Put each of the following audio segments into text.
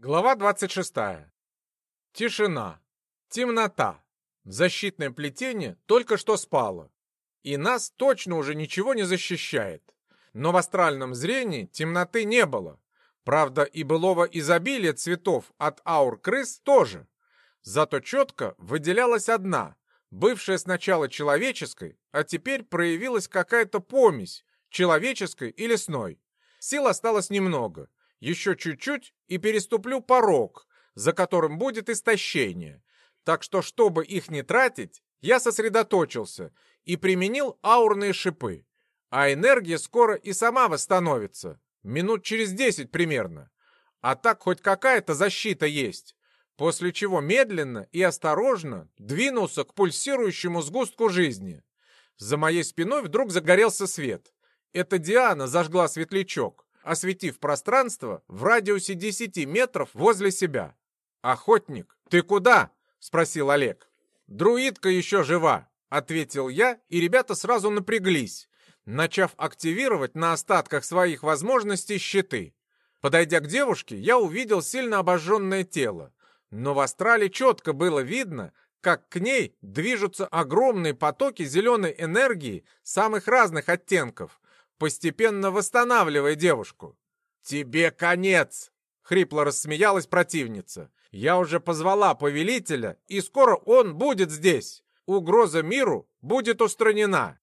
Глава 26. Тишина. Темнота. Защитное плетение только что спало. И нас точно уже ничего не защищает. Но в астральном зрении темноты не было. Правда, и былого изобилия цветов от аур крыс тоже. Зато четко выделялась одна, бывшая сначала человеческой, а теперь проявилась какая-то помесь, человеческой и лесной. Сил осталось немного — еще чуть-чуть и переступлю порог, за которым будет истощение. Так что, чтобы их не тратить, я сосредоточился и применил аурные шипы. А энергия скоро и сама восстановится, минут через десять примерно. А так хоть какая-то защита есть. После чего медленно и осторожно двинулся к пульсирующему сгустку жизни. За моей спиной вдруг загорелся свет. Это Диана зажгла светлячок осветив пространство в радиусе 10 метров возле себя. «Охотник, ты куда?» — спросил Олег. «Друидка еще жива», — ответил я, и ребята сразу напряглись, начав активировать на остатках своих возможностей щиты. Подойдя к девушке, я увидел сильно обожженное тело, но в астрале четко было видно, как к ней движутся огромные потоки зеленой энергии самых разных оттенков, постепенно восстанавливая девушку. «Тебе конец!» — хрипло рассмеялась противница. «Я уже позвала повелителя, и скоро он будет здесь. Угроза миру будет устранена».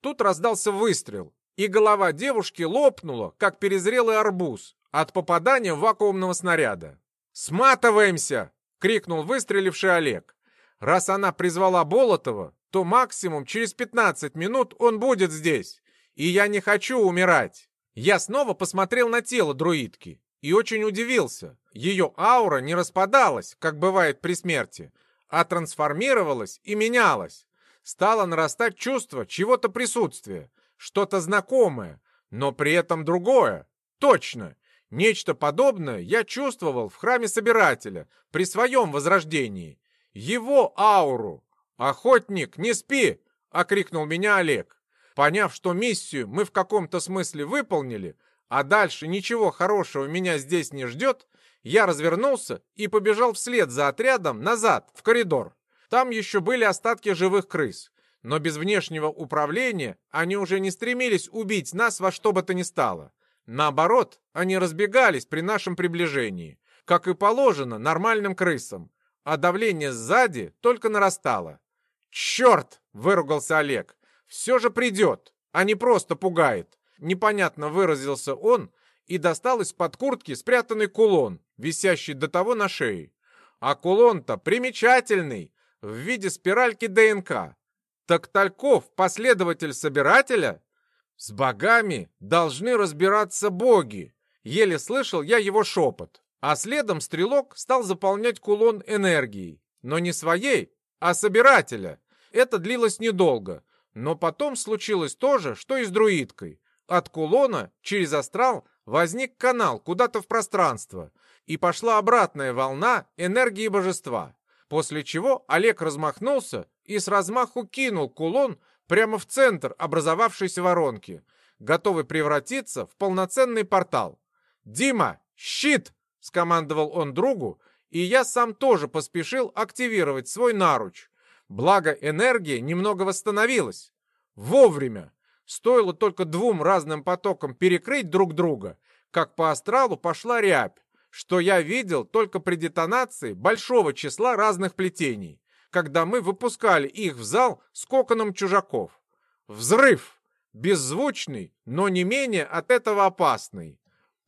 Тут раздался выстрел, и голова девушки лопнула, как перезрелый арбуз, от попадания вакуумного снаряда. «Сматываемся!» — крикнул выстреливший Олег. «Раз она призвала Болотова, то максимум через 15 минут он будет здесь. И я не хочу умирать. Я снова посмотрел на тело друидки и очень удивился. Ее аура не распадалась, как бывает при смерти, а трансформировалась и менялась. Стало нарастать чувство чего-то присутствия, что-то знакомое, но при этом другое. Точно, нечто подобное я чувствовал в храме Собирателя при своем возрождении. Его ауру. «Охотник, не спи!» — окрикнул меня Олег. Поняв, что миссию мы в каком-то смысле выполнили, а дальше ничего хорошего меня здесь не ждет, я развернулся и побежал вслед за отрядом назад, в коридор. Там еще были остатки живых крыс, но без внешнего управления они уже не стремились убить нас во что бы то ни стало. Наоборот, они разбегались при нашем приближении, как и положено нормальным крысам, а давление сзади только нарастало. «Черт!» — выругался Олег все же придет, а не просто пугает. Непонятно выразился он и достал из-под куртки спрятанный кулон, висящий до того на шее. А кулон-то примечательный, в виде спиральки ДНК. Так Тальков последователь собирателя? С богами должны разбираться боги. Еле слышал я его шепот. А следом стрелок стал заполнять кулон энергией. Но не своей, а собирателя. Это длилось недолго. Но потом случилось то же, что и с друидкой. От кулона через астрал возник канал куда-то в пространство, и пошла обратная волна энергии божества. После чего Олег размахнулся и с размаху кинул кулон прямо в центр образовавшейся воронки, готовый превратиться в полноценный портал. «Дима, щит!» — скомандовал он другу, и я сам тоже поспешил активировать свой наруч. Благо, энергия немного восстановилась. Вовремя. Стоило только двум разным потокам перекрыть друг друга, как по астралу пошла рябь, что я видел только при детонации большого числа разных плетений, когда мы выпускали их в зал с коконом чужаков. Взрыв! Беззвучный, но не менее от этого опасный.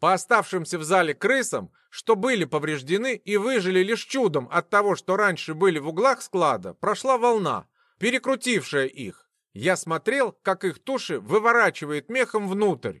По оставшимся в зале крысам, что были повреждены и выжили лишь чудом от того, что раньше были в углах склада, прошла волна, перекрутившая их. Я смотрел, как их туши выворачивает мехом внутрь,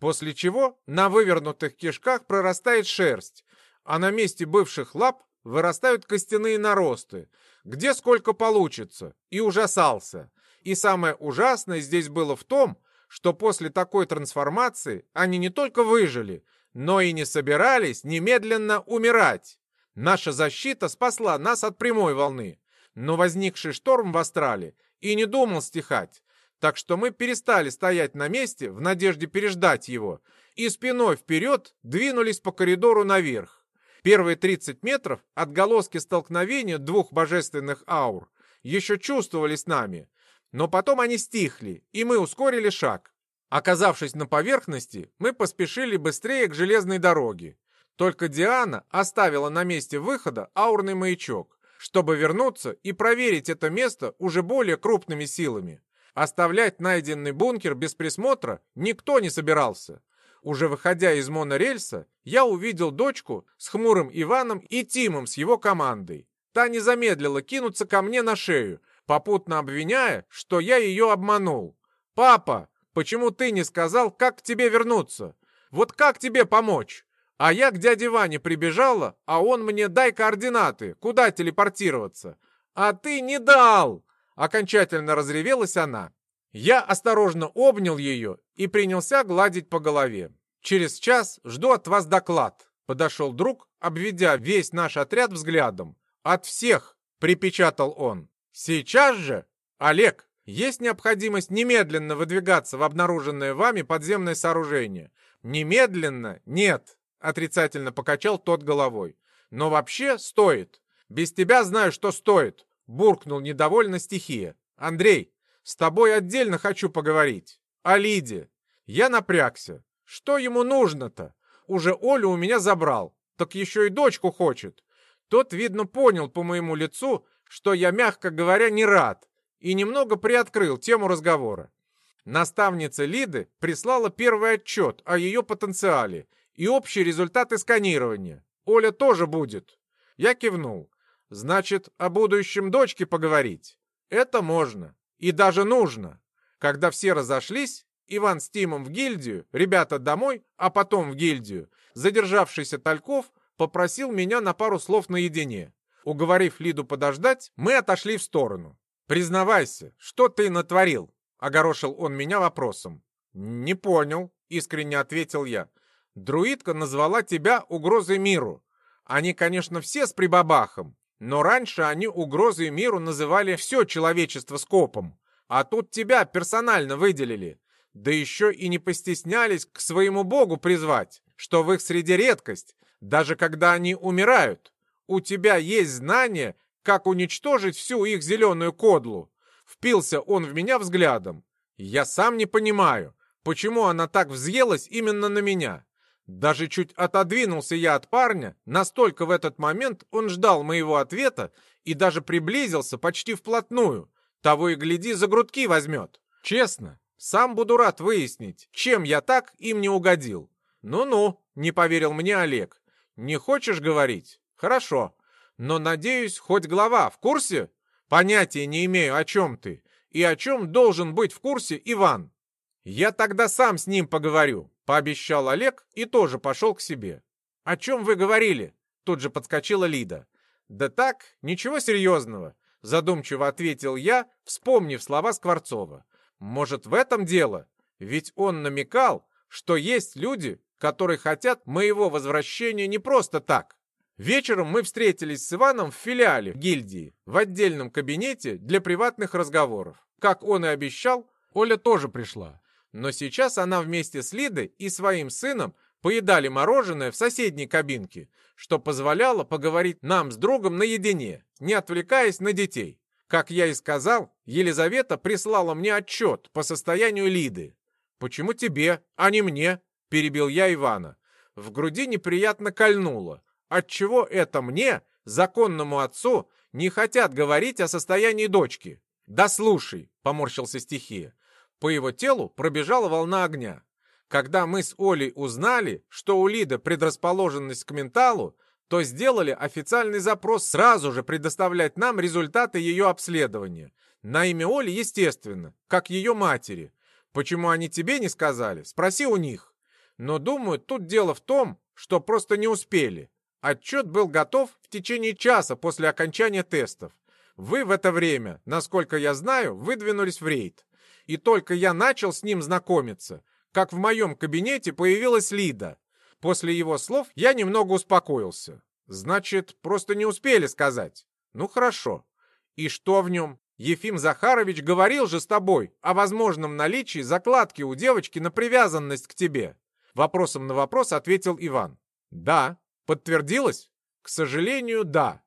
после чего на вывернутых кишках прорастает шерсть, а на месте бывших лап вырастают костяные наросты, где сколько получится, и ужасался. И самое ужасное здесь было в том, что после такой трансформации они не только выжили, но и не собирались немедленно умирать. Наша защита спасла нас от прямой волны, но возникший шторм в Астрале и не думал стихать, так что мы перестали стоять на месте в надежде переждать его и спиной вперед двинулись по коридору наверх. Первые 30 метров отголоски столкновения двух божественных аур еще чувствовались нами, но потом они стихли, и мы ускорили шаг. Оказавшись на поверхности, мы поспешили быстрее к железной дороге. Только Диана оставила на месте выхода аурный маячок, чтобы вернуться и проверить это место уже более крупными силами. Оставлять найденный бункер без присмотра никто не собирался. Уже выходя из монорельса, я увидел дочку с хмурым Иваном и Тимом с его командой. Та не замедлила кинуться ко мне на шею, попутно обвиняя, что я ее обманул. «Папа, почему ты не сказал, как к тебе вернуться? Вот как тебе помочь?» А я к дяде Ване прибежала, а он мне дай координаты, куда телепортироваться. А ты не дал! Окончательно разревелась она. Я осторожно обнял ее и принялся гладить по голове. «Через час жду от вас доклад», — подошел друг, обведя весь наш отряд взглядом. «От всех», — припечатал он. «Сейчас же, Олег, есть необходимость немедленно выдвигаться в обнаруженное вами подземное сооружение». «Немедленно? Нет», — отрицательно покачал тот головой. «Но вообще стоит. Без тебя знаю, что стоит буркнул недовольно стихия. «Андрей, с тобой отдельно хочу поговорить. О Лиде». Я напрягся. Что ему нужно-то? Уже Олю у меня забрал, так еще и дочку хочет. Тот, видно, понял по моему лицу, что я, мягко говоря, не рад, и немного приоткрыл тему разговора. Наставница Лиды прислала первый отчет о ее потенциале и общие результаты сканирования. Оля тоже будет. Я кивнул. Значит, о будущем дочке поговорить? Это можно. И даже нужно. Когда все разошлись, Иван с Тимом в гильдию, ребята домой, а потом в гильдию, задержавшийся Тальков попросил меня на пару слов наедине. Уговорив Лиду подождать, мы отошли в сторону. «Признавайся, что ты натворил?» — огорошил он меня вопросом. «Не понял», — искренне ответил я. «Друидка назвала тебя угрозой миру. Они, конечно, все с прибабахом, но раньше они угрозой миру называли все человечество скопом. А тут тебя персонально выделили. Да еще и не постеснялись к своему богу призвать, что в их среде редкость, даже когда они умирают. У тебя есть знание, как уничтожить всю их зеленую кодлу. Впился он в меня взглядом. Я сам не понимаю, почему она так взъелась именно на меня. Даже чуть отодвинулся я от парня, настолько в этот момент он ждал моего ответа и даже приблизился почти вплотную. Того и гляди, за грудки возьмет. Честно, сам буду рад выяснить, чем я так им не угодил. Ну-ну, не поверил мне Олег. Не хочешь говорить? Хорошо. Но, надеюсь, хоть глава в курсе? Понятия не имею, о чем ты. И о чем должен быть в курсе Иван. Я тогда сам с ним поговорю пообещал Олег и тоже пошел к себе. «О чем вы говорили?» Тут же подскочила Лида. «Да так, ничего серьезного», задумчиво ответил я, вспомнив слова Скворцова. «Может, в этом дело? Ведь он намекал, что есть люди, которые хотят моего возвращения не просто так. Вечером мы встретились с Иваном в филиале гильдии, в отдельном кабинете для приватных разговоров. Как он и обещал, Оля тоже пришла. Но сейчас она вместе с Лидой и своим сыном поедали мороженое в соседней кабинке, что позволяло поговорить нам с другом наедине, не отвлекаясь на детей. Как я и сказал, Елизавета прислала мне отчет по состоянию Лиды. «Почему тебе, а не мне?» – перебил я Ивана. В груди неприятно кольнуло. Отчего это мне, законному отцу, не хотят говорить о состоянии дочки? «Да слушай», — поморщился стихия, по его телу пробежала волна огня. Когда мы с Олей узнали, что у Лиды предрасположенность к менталу, то сделали официальный запрос сразу же предоставлять нам результаты ее обследования. На имя Оли, естественно, как ее матери. Почему они тебе не сказали? Спроси у них. Но, думаю, тут дело в том, что просто не успели. Отчет был готов в течение часа после окончания тестов. Вы в это время, насколько я знаю, выдвинулись в рейд. И только я начал с ним знакомиться, как в моем кабинете появилась Лида. После его слов я немного успокоился. Значит, просто не успели сказать. Ну хорошо. И что в нем? Ефим Захарович говорил же с тобой о возможном наличии закладки у девочки на привязанность к тебе. Вопросом на вопрос ответил Иван. Да. Подтвердилось? К сожалению, да.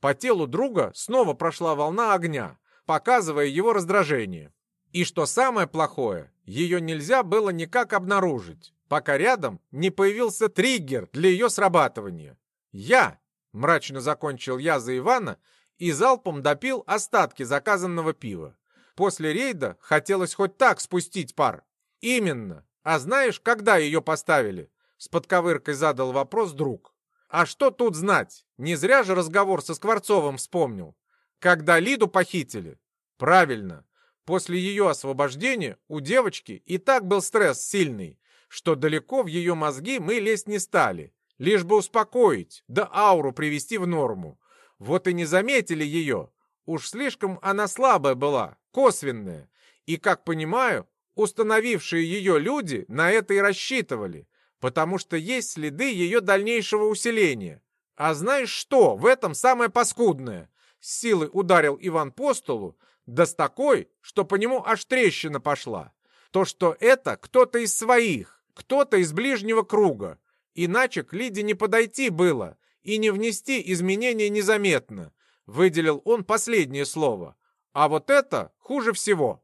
По телу друга снова прошла волна огня, показывая его раздражение. И что самое плохое, ее нельзя было никак обнаружить, пока рядом не появился триггер для ее срабатывания. «Я!» — мрачно закончил я за Ивана и залпом допил остатки заказанного пива. После рейда хотелось хоть так спустить пар. «Именно. А знаешь, когда ее поставили?» С подковыркой задал вопрос друг. «А что тут знать? Не зря же разговор со Скворцовым вспомнил. Когда Лиду похитили?» «Правильно. После ее освобождения у девочки и так был стресс сильный, что далеко в ее мозги мы лезть не стали, лишь бы успокоить, да ауру привести в норму. Вот и не заметили ее. Уж слишком она слабая была, косвенная. И, как понимаю, установившие ее люди на это и рассчитывали, потому что есть следы ее дальнейшего усиления. А знаешь что, в этом самое паскудное? С силой ударил Иван по столу, да с такой, что по нему аж трещина пошла. То, что это кто-то из своих, кто-то из ближнего круга. Иначе к Лиде не подойти было и не внести изменения незаметно. Выделил он последнее слово. А вот это хуже всего.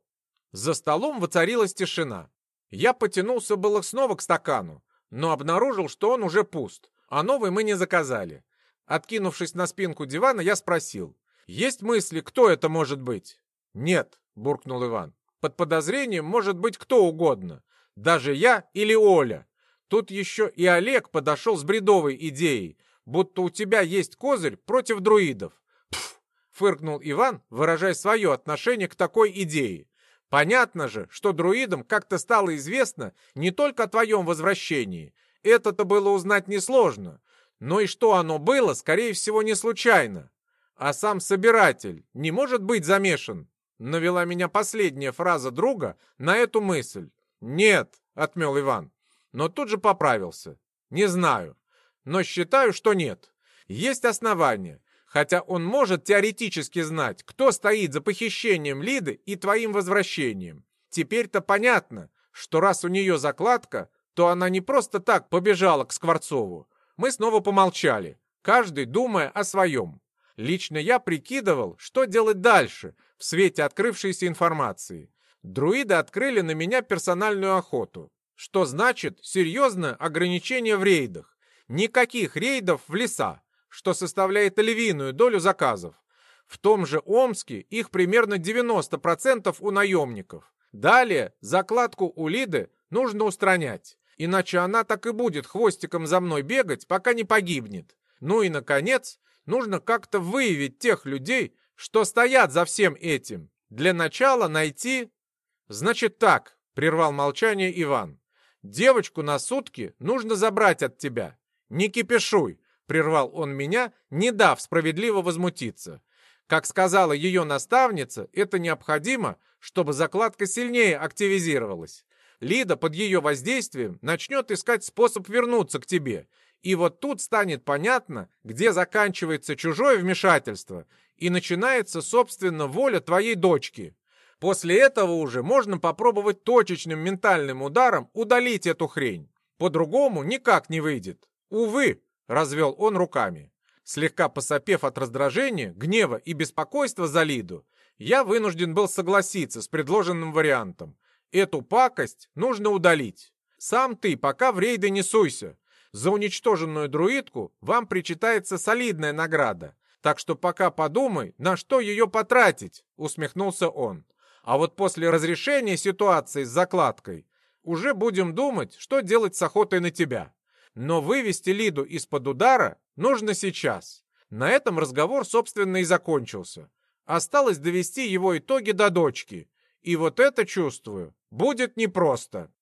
За столом воцарилась тишина. Я потянулся было снова к стакану, но обнаружил, что он уже пуст, а новый мы не заказали. Откинувшись на спинку дивана, я спросил. «Есть мысли, кто это может быть?» «Нет», — буркнул Иван. «Под подозрением может быть кто угодно. Даже я или Оля. Тут еще и Олег подошел с бредовой идеей, будто у тебя есть козырь против друидов. Пф, фыркнул Иван, выражая свое отношение к такой идее. Понятно же, что друидам как-то стало известно не только о твоем возвращении. Это-то было узнать несложно. Но и что оно было, скорее всего, не случайно. А сам собиратель не может быть замешан Навела меня последняя фраза друга на эту мысль. «Нет», — отмел Иван, но тут же поправился. «Не знаю, но считаю, что нет. Есть основания, хотя он может теоретически знать, кто стоит за похищением Лиды и твоим возвращением. Теперь-то понятно, что раз у нее закладка, то она не просто так побежала к Скворцову. Мы снова помолчали, каждый думая о своем. Лично я прикидывал, что делать дальше — в свете открывшейся информации. Друиды открыли на меня персональную охоту, что значит серьезное ограничение в рейдах. Никаких рейдов в леса, что составляет львиную долю заказов. В том же Омске их примерно 90% у наемников. Далее закладку у Лиды нужно устранять, иначе она так и будет хвостиком за мной бегать, пока не погибнет. Ну и, наконец, нужно как-то выявить тех людей, что стоят за всем этим. Для начала найти... Значит так, прервал молчание Иван. Девочку на сутки нужно забрать от тебя. Не кипишуй, прервал он меня, не дав справедливо возмутиться. Как сказала ее наставница, это необходимо, чтобы закладка сильнее активизировалась. Лида под ее воздействием начнет искать способ вернуться к тебе. И вот тут станет понятно, где заканчивается чужое вмешательство и начинается, собственно, воля твоей дочки. После этого уже можно попробовать точечным ментальным ударом удалить эту хрень. По-другому никак не выйдет. Увы, развел он руками. Слегка посопев от раздражения, гнева и беспокойства за Лиду, я вынужден был согласиться с предложенным вариантом. Эту пакость нужно удалить. Сам ты пока в рейды не суйся. За уничтоженную друидку вам причитается солидная награда. Так что пока подумай, на что ее потратить, усмехнулся он. А вот после разрешения ситуации с закладкой уже будем думать, что делать с охотой на тебя. Но вывести Лиду из-под удара нужно сейчас. На этом разговор, собственно, и закончился. Осталось довести его итоги до дочки. И вот это, чувствую, будет непросто.